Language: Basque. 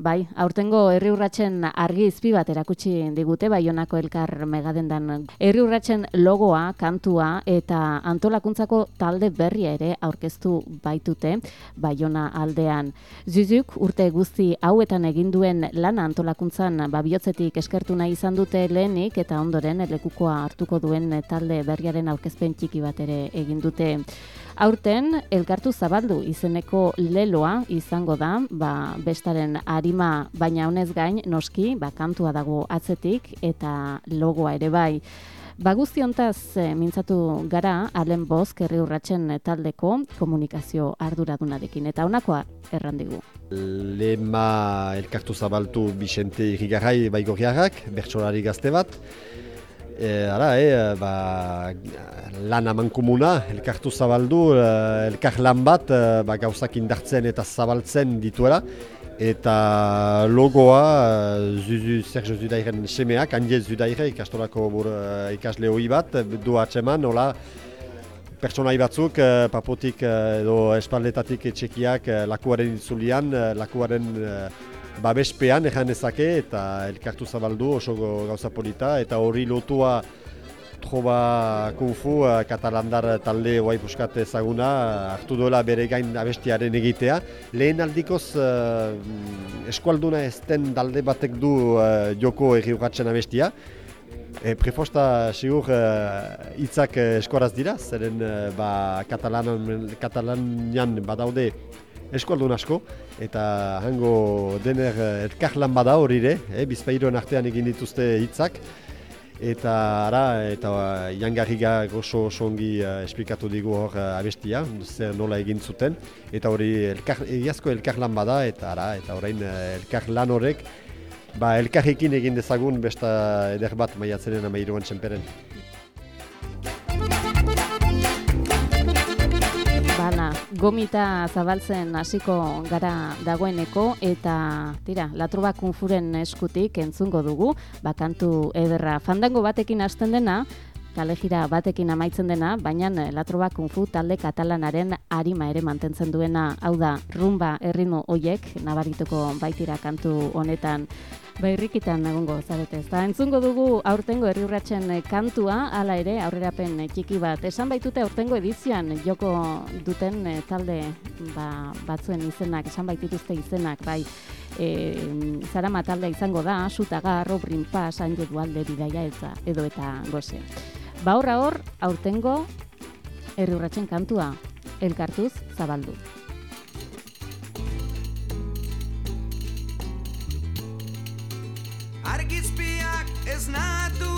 Bai, aurtengo herri urratzen argi izpi bat erakutsi digute Baionako elkar megadendan. Herri urratzen logoa, kantua eta antolakuntzako talde berria ere aurkeztu baitute Baiona aldean. Zuzuk urte guzti hauetan egin duen lana antolakuntzan babiotzetik eskertu nahi izan dute lehenik eta ondoren lekukoa hartuko duen talde berriaren aurkezpen txiki bat ere egin dute. Aurten, elkartu zabaldu izeneko leloa izango da, ba, bestaren arima baina honez gain, noski, ba, kantua dago atzetik eta logoa ere bai. Ba guztiontaz e, mintzatu gara Alen Bosk herri urratzen taldeko komunikazio arduradunarekin eta honakoa errandigu. Lema elkartu zabaltu Bixente Irigarai baigorriarrak, bertsolari gazte bat, E, e, ba, lan aman komuna, elkartu zabaldu, e, elkar lan bat, ba, gauzak indartzen eta zabaltzen dituela. Eta logoa, Zuzu Sergio Zudairen semeak, Andiez Zudaire ikastolako bur, ikasle hoi bat, du atseman, nola, pertsonai batzuk, papotik edo espaldetatik etxekiak lakuaren itzulian, lakuaren babespean ejan ezake eta elkartu zabaldu oso gauza polita eta hori lotua Troba Kung Fu uh, katalandar talde guai puskat ezaguna hartu duela bere gain abestiaren egitea. Lehen aldikoz uh, eskualduna ezten dalde batek du uh, joko egi abestia. E, prefosta sigur hitzak uh, eskoraz dira, zeren uh, ba, katalanian badaude eskualdun asko, eta hango dener eh, elkarlan bada hori ere, eh, bizpairoen artean egin dituzte hitzak, eta ara, eta uh, jangarriga oso ongi uh, esplikatu digu hor uh, abestia, zer nola egin zuten, eta hori elkar, egiazko elkarlan bada, eta ara, eta orain elkarlan horrek, ba, elkarrekin egin dezagun besta eder bat maiatzenen amairuan txemperen. Gomita zabaltzen hasiko gara dagoeneko eta tira, latroba kunfuren eskutik entzungo dugu, bakantu ederra. Fandango batekin hasten dena, kalejira batekin amaitzen dena, baina latroba kunfu talde katalanaren arima ere mantentzen duena, hau da, rumba erritmo hoiek, nabarituko baitira kantu honetan, Ba, irrikitan egongo zarete. Eta entzungo dugu aurtengo herriurratzen kantua, hala ere, aurrerapen txiki bat. Esan baitute aurtengo edizioan joko duten eh, talde ba, batzuen izenak, esan baitituzte izenak, bai, e, zarama talde izango da, sutaga, robrin pas, anje dualde bidaia eta edo eta goze. Ba, horra hor, aurtengo herriurratzen kantua, elkartuz zabaldu. argizpiak ez natu